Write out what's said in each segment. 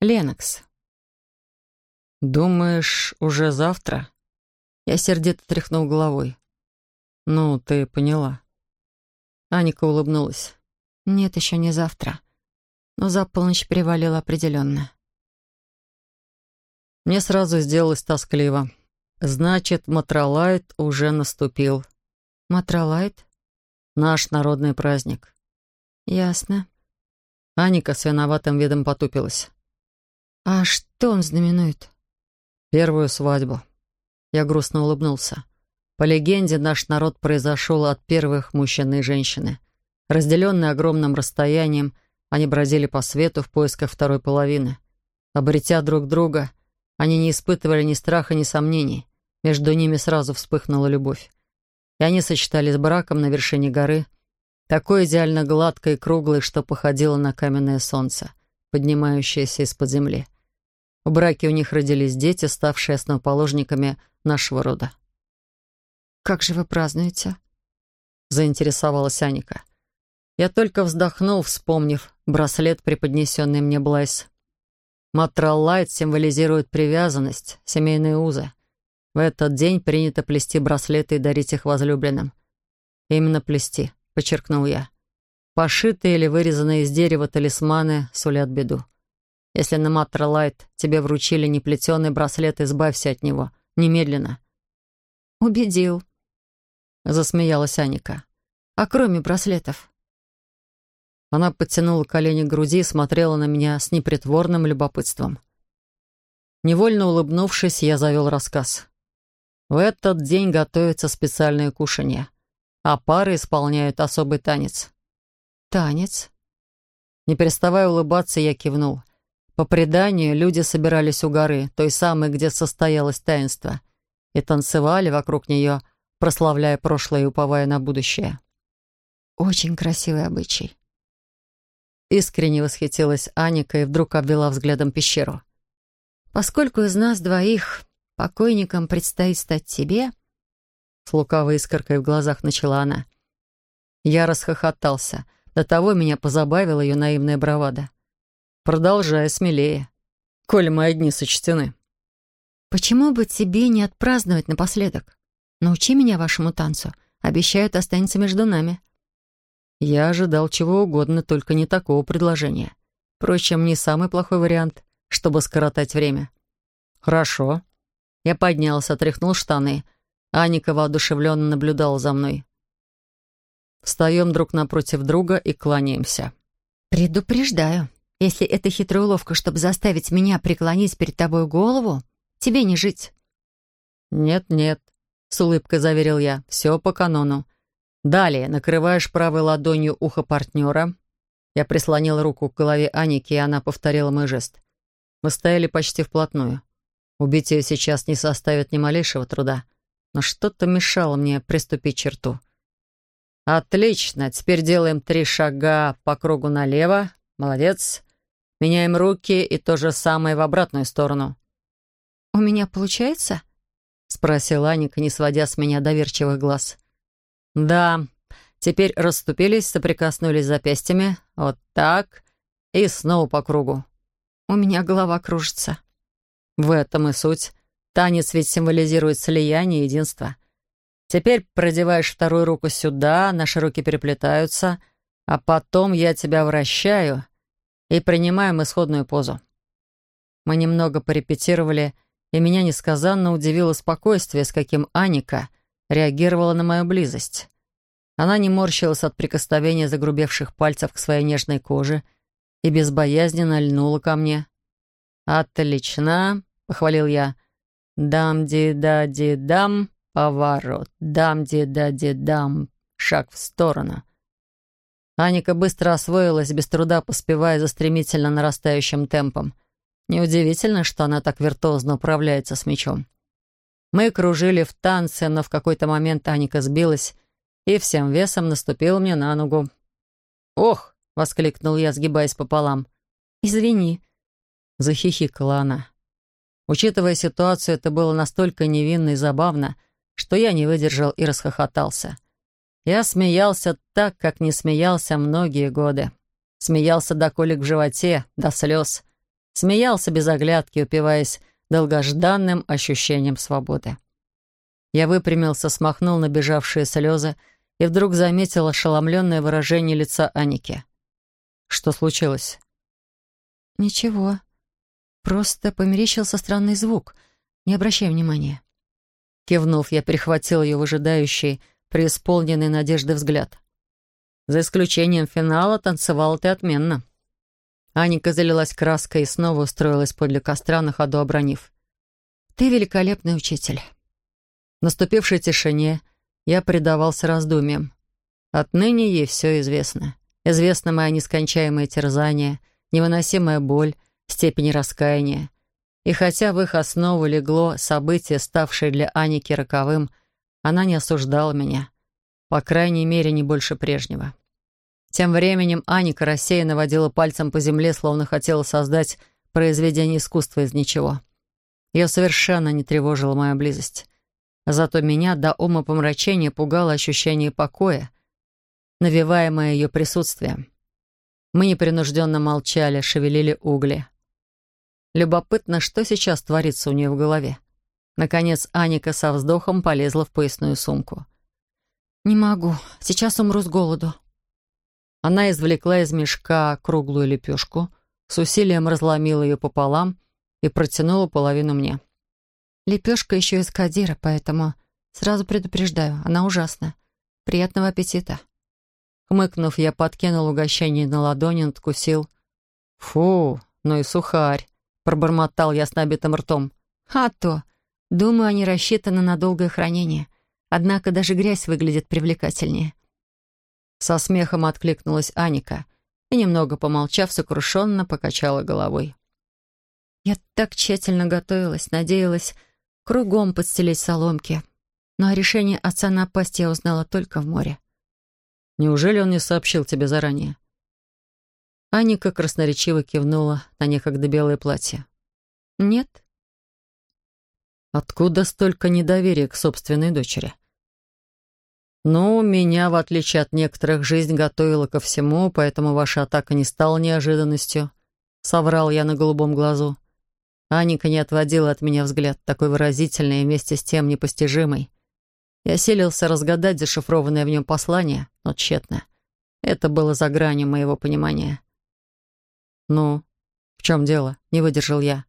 Ленокс. «Думаешь, уже завтра?» Я сердито тряхнул головой. «Ну, ты поняла». Аника улыбнулась. «Нет, еще не завтра. Но за полночь перевалило определенно». Мне сразу сделалось тоскливо. Значит, Матролайт уже наступил. Матролайт? Наш народный праздник. Ясно. Аника с виноватым видом потупилась. А что он знаменует? Первую свадьбу. Я грустно улыбнулся. По легенде, наш народ произошел от первых мужчины и женщины. Разделенные огромным расстоянием, они бродили по свету в поисках второй половины. Обретя друг друга, они не испытывали ни страха, ни сомнений. Между ними сразу вспыхнула любовь. И они сочетались браком на вершине горы, такой идеально гладкой и круглой, что походило на каменное солнце, поднимающееся из-под земли. В браке у них родились дети, ставшие основоположниками нашего рода. «Как же вы празднуете?» — заинтересовалась Аника. Я только вздохнул, вспомнив браслет, преподнесенный мне Блайс. Матраллайт символизирует привязанность, семейные узы. В этот день принято плести браслеты и дарить их возлюбленным. Именно плести, подчеркнул я. Пошитые или вырезанные из дерева талисманы сулят беду. Если на Матралайт тебе вручили неплетеный браслет, избавься от него. Немедленно. «Убедил», — засмеялась Аника. «А кроме браслетов?» Она подтянула колени к груди и смотрела на меня с непритворным любопытством. Невольно улыбнувшись, я завел рассказ. В этот день готовятся специальные кушанья, а пары исполняют особый танец. «Танец?» Не переставая улыбаться, я кивнул. По преданию, люди собирались у горы, той самой, где состоялось таинство, и танцевали вокруг нее, прославляя прошлое и уповая на будущее. «Очень красивый обычай», Искренне восхитилась Аника и вдруг обвела взглядом пещеру. «Поскольку из нас двоих покойникам предстоит стать тебе...» С лукавой искоркой в глазах начала она. Я расхохотался. До того меня позабавила ее наивная бравада. Продолжая смелее. Коль мои дни сочтены. «Почему бы тебе не отпраздновать напоследок? Научи меня вашему танцу. Обещают, останется между нами». Я ожидал чего угодно, только не такого предложения. Впрочем, не самый плохой вариант, чтобы скоротать время. «Хорошо». Я поднялся, отряхнул штаны. Аника воодушевленно наблюдала за мной. Встаем друг напротив друга и кланяемся. «Предупреждаю, если это хитрая уловка, чтобы заставить меня преклонить перед тобой голову, тебе не жить». «Нет-нет», — с улыбкой заверил я, — «все по канону. Далее накрываешь правой ладонью ухо партнера. Я прислонил руку к голове Аники, и она повторила мой жест. Мы стояли почти вплотную. Убить ее сейчас не составит ни малейшего труда. Но что-то мешало мне приступить черту. «Отлично. Теперь делаем три шага по кругу налево. Молодец. Меняем руки и то же самое в обратную сторону». «У меня получается?» — спросила Аника, не сводя с меня доверчивых глаз. «Да. Теперь расступились, соприкоснулись запястьями. Вот так. И снова по кругу. У меня голова кружится». В этом и суть. Танец ведь символизирует слияние и единство. Теперь продеваешь вторую руку сюда, наши руки переплетаются, а потом я тебя вращаю и принимаем исходную позу. Мы немного порепетировали, и меня несказанно удивило спокойствие, с каким Аника — реагировала на мою близость. Она не морщилась от прикосновения загрубевших пальцев к своей нежной коже и безбоязненно льнула ко мне. «Отлично!» — похвалил я. «Дам-ди-да-ди-дам, поворот, дам-ди-да-ди-дам, шаг в сторону». Аника быстро освоилась, без труда поспевая за стремительно нарастающим темпом. Неудивительно, что она так виртуозно управляется с мечом. Мы кружили в танце, но в какой-то момент Аника сбилась и всем весом наступила мне на ногу. «Ох!» — воскликнул я, сгибаясь пополам. «Извини», — захихикала она. Учитывая ситуацию, это было настолько невинно и забавно, что я не выдержал и расхохотался. Я смеялся так, как не смеялся многие годы. Смеялся до колик в животе, до слез. Смеялся без оглядки, упиваясь долгожданным ощущением свободы. Я выпрямился, смахнул набежавшие слезы и вдруг заметил ошеломленное выражение лица Аники. «Что случилось?» «Ничего. Просто померещился странный звук. Не обращай внимания». Кивнув, я перехватил ее выжидающий, преисполненный надежды взгляд. «За исключением финала танцевала ты отменно». Аника залилась краской и снова устроилась подле костра, на ходу обронив. «Ты великолепный учитель». В наступившей тишине я предавался раздумьям. Отныне ей все известно. Известно мое нескончаемое терзание, невыносимая боль, степень раскаяния. И хотя в их основу легло событие, ставшее для Аники роковым, она не осуждала меня. По крайней мере, не больше прежнего. Тем временем Аника рассеянно водила пальцем по земле, словно хотела создать произведение искусства из ничего. Ее совершенно не тревожила моя близость. Зато меня до ума помрачения пугало ощущение покоя, навеваемое ее присутствием. Мы непринужденно молчали, шевелили угли. Любопытно, что сейчас творится у нее в голове. Наконец Аника со вздохом полезла в поясную сумку. «Не могу. Сейчас умру с голоду». Она извлекла из мешка круглую лепешку, с усилием разломила ее пополам и протянула половину мне. Лепешка еще из кадира, поэтому сразу предупреждаю, она ужасна. Приятного аппетита. Хмыкнув, я подкинул угощение на ладони, надкусил. «Фу, ну и сухарь!» — пробормотал я с набитым ртом. «А то! Думаю, они рассчитаны на долгое хранение. Однако даже грязь выглядит привлекательнее». Со смехом откликнулась Аника и, немного помолчав, сокрушенно покачала головой. «Я так тщательно готовилась, надеялась кругом подстелить соломки. Но о решении отца напасть я узнала только в море. Неужели он не сообщил тебе заранее? Аника красноречиво кивнула на некогда белое платье. Нет. Откуда столько недоверия к собственной дочери? «Ну, меня, в отличие от некоторых, жизнь готовила ко всему, поэтому ваша атака не стала неожиданностью», — соврал я на голубом глазу. Аника не отводила от меня взгляд, такой выразительный и вместе с тем непостижимый. Я селился разгадать зашифрованное в нем послание, но тщетно. Это было за гранью моего понимания. «Ну, в чем дело?» — не выдержал я.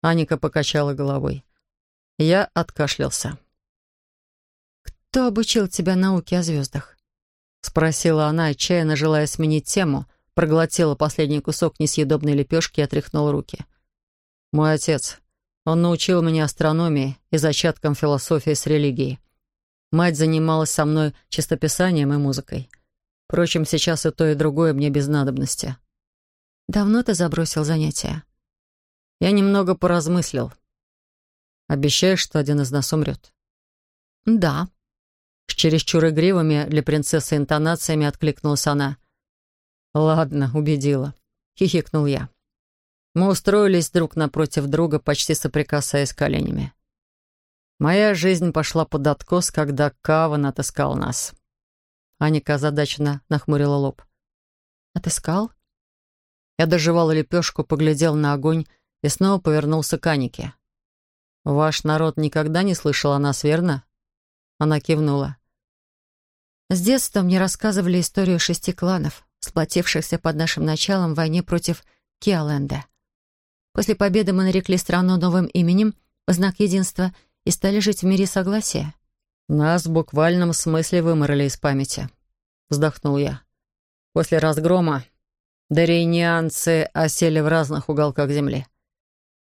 Аника покачала головой. Я откашлялся. «Кто обучил тебя науке о звездах?» — спросила она, отчаянно желая сменить тему, проглотила последний кусок несъедобной лепешки и отряхнула руки. — мой отец. Он научил меня астрономии и зачаткам философии с религией. Мать занималась со мной чистописанием и музыкой. Впрочем, сейчас и то, и другое мне без надобности. Давно ты забросил занятия? Я немного поразмыслил. Обещаешь, что один из нас умрет? Да. С чересчур игривыми для принцессы интонациями откликнулась она. Ладно, убедила. Хихикнул я. Мы устроились друг напротив друга, почти соприкасаясь коленями. Моя жизнь пошла под откос, когда Каван отыскал нас. Аника озадаченно нахмурила лоб. «Отыскал?» Я доживал лепешку, поглядел на огонь и снова повернулся к Анике. «Ваш народ никогда не слышал о нас, верно?» Она кивнула. «С детства мне рассказывали историю шести кланов, сплотившихся под нашим началом в войне против Киаленда. После победы мы нарекли страну новым именем в знак единства и стали жить в мире согласия. «Нас в буквальном смысле выморали из памяти», — вздохнул я. «После разгрома дарейнианцы осели в разных уголках земли.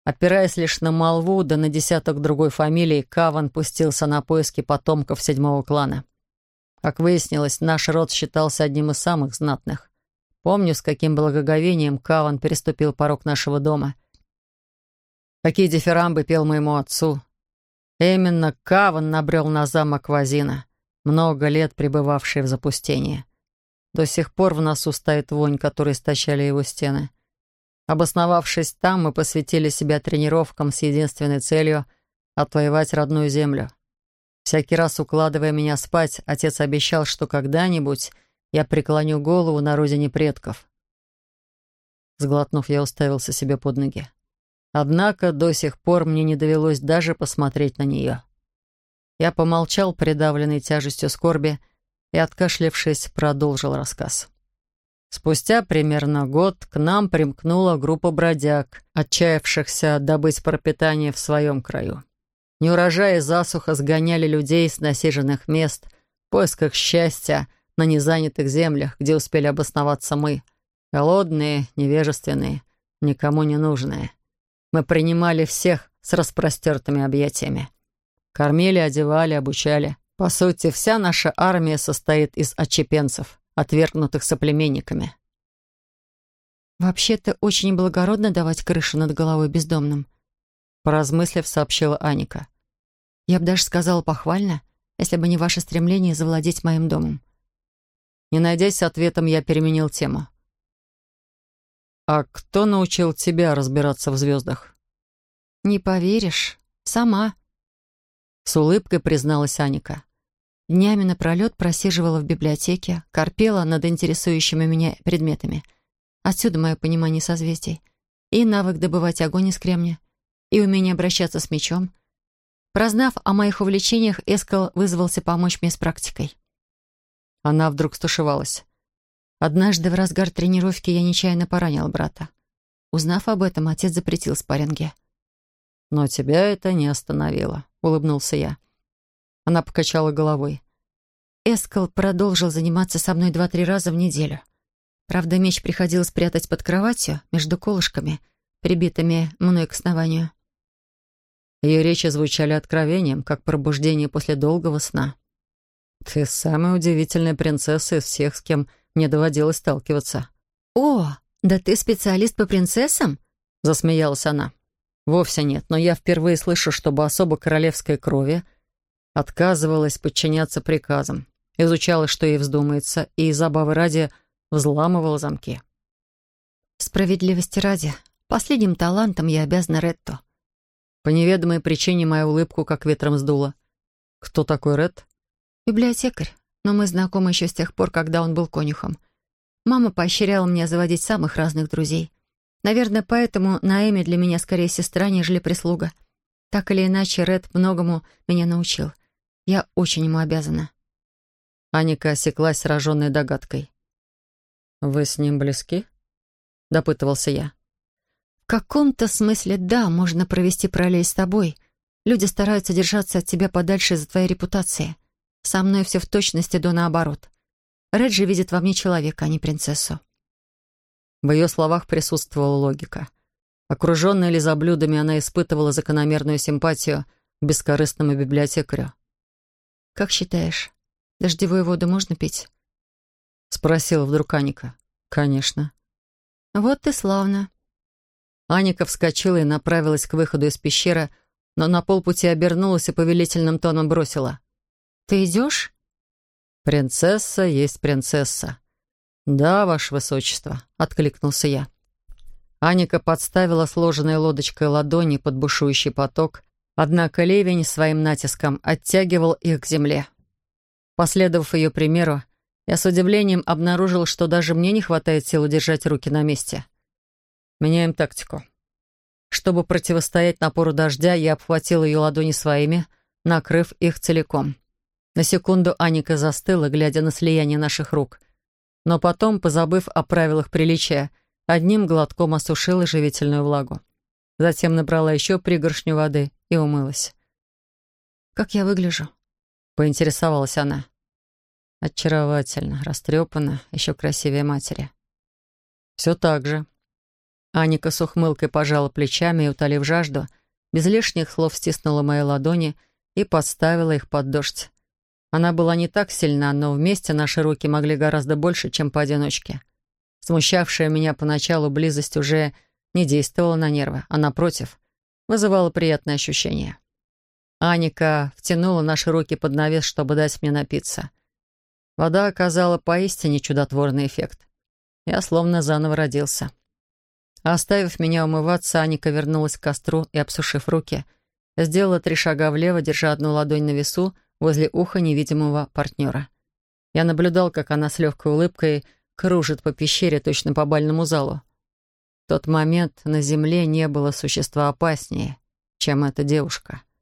Опираясь лишь на молву, да на десяток другой фамилий, Каван пустился на поиски потомков седьмого клана. Как выяснилось, наш род считался одним из самых знатных. Помню, с каким благоговением Каван переступил порог нашего дома — Какие дифирамбы пел моему отцу. Именно Каван набрел на замок Вазина, много лет пребывавший в запустении. До сих пор в носу стоит вонь, которой истощали его стены. Обосновавшись там, мы посвятили себя тренировкам с единственной целью — отвоевать родную землю. Всякий раз, укладывая меня спать, отец обещал, что когда-нибудь я преклоню голову на родине предков. Сглотнув, я уставился себе под ноги. Однако до сих пор мне не довелось даже посмотреть на нее. Я помолчал, придавленный тяжестью скорби, и, откашлявшись, продолжил рассказ. Спустя примерно год к нам примкнула группа бродяг, отчаявшихся добыть пропитание в своем краю. Неурожаи засуха сгоняли людей с насиженных мест в поисках счастья на незанятых землях, где успели обосноваться мы. Голодные, невежественные, никому не нужные. Мы принимали всех с распростертыми объятиями. Кормили, одевали, обучали. По сути, вся наша армия состоит из отчепенцев, отвергнутых соплеменниками. «Вообще-то очень благородно давать крышу над головой бездомным», поразмыслив, сообщила Аника. «Я бы даже сказала похвально, если бы не ваше стремление завладеть моим домом». Не найдясь ответом, я переменил тему. «А кто научил тебя разбираться в звездах?» «Не поверишь. Сама». С улыбкой призналась Аника. Днями напролет просиживала в библиотеке, корпела над интересующими меня предметами. Отсюда мое понимание созвездий. И навык добывать огонь из кремня, и умение обращаться с мечом. Прознав о моих увлечениях, Эскал вызвался помочь мне с практикой. Она вдруг стушевалась. Однажды в разгар тренировки я нечаянно поранил брата. Узнав об этом, отец запретил спарринги. «Но тебя это не остановило», — улыбнулся я. Она покачала головой. Эскал продолжил заниматься со мной два-три раза в неделю. Правда, меч приходилось прятать под кроватью, между колышками, прибитыми мной к основанию. Ее речи звучали откровением, как пробуждение после долгого сна. «Ты самая удивительная принцесса из всех, с кем мне доводилось сталкиваться». «О, да ты специалист по принцессам?» — засмеялась она. «Вовсе нет, но я впервые слышу, чтобы особо королевской крови отказывалась подчиняться приказам, изучала, что ей вздумается, и забавы ради взламывала замки. Справедливости ради, последним талантом я обязана Ретту. По неведомой причине мою улыбку как ветром сдуло. Кто такой Ред? Библиотекарь, но мы знакомы еще с тех пор, когда он был конюхом. Мама поощряла меня заводить самых разных друзей. Наверное, поэтому Наэми для меня скорее сестра, нежели прислуга. Так или иначе, Ред многому меня научил — я очень ему обязана». Аника осеклась, сраженной догадкой. «Вы с ним близки?» — допытывался я. «В каком-то смысле да, можно провести параллель с тобой. Люди стараются держаться от тебя подальше из-за твоей репутации. Со мной все в точности до наоборот. Реджи видит во мне человека, а не принцессу». В ее словах присутствовала логика. Окруженная лизоблюдами, она испытывала закономерную симпатию к бескорыстному библиотекарю. «Как считаешь, дождевую воду можно пить?» Спросила вдруг Аника. «Конечно». «Вот и славно». Аника вскочила и направилась к выходу из пещеры, но на полпути обернулась и повелительным тоном бросила. «Ты идешь?» «Принцесса есть принцесса». «Да, ваше высочество», — откликнулся я. Аника подставила сложенной лодочкой ладони под бушующий поток, Однако ливень своим натиском оттягивал их к земле. Последовав ее примеру, я с удивлением обнаружил, что даже мне не хватает сил удержать руки на месте. Меняем тактику. Чтобы противостоять напору дождя, я обхватил ее ладони своими, накрыв их целиком. На секунду Аника застыла, глядя на слияние наших рук. Но потом, позабыв о правилах приличия, одним глотком осушила живительную влагу. Затем набрала еще пригоршню воды и умылась. «Как я выгляжу?» — поинтересовалась она. Очаровательно, растрепана, еще красивее матери. «Все так же». Аника с ухмылкой пожала плечами и, утолив жажду, без лишних слов стиснула мои ладони и подставила их под дождь. Она была не так сильна, но вместе наши руки могли гораздо больше, чем поодиночке. Смущавшая меня поначалу близость уже не действовала на нервы, а, напротив, вызывала приятное ощущение. Аника втянула наши руки под навес, чтобы дать мне напиться. Вода оказала поистине чудотворный эффект. Я словно заново родился. Оставив меня умываться, Аника вернулась к костру и, обсушив руки, сделала три шага влево, держа одну ладонь на весу возле уха невидимого партнера. Я наблюдал, как она с легкой улыбкой кружит по пещере, точно по бальному залу. Тот момент на Земле не было существа опаснее, чем эта девушка —